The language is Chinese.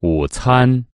午餐。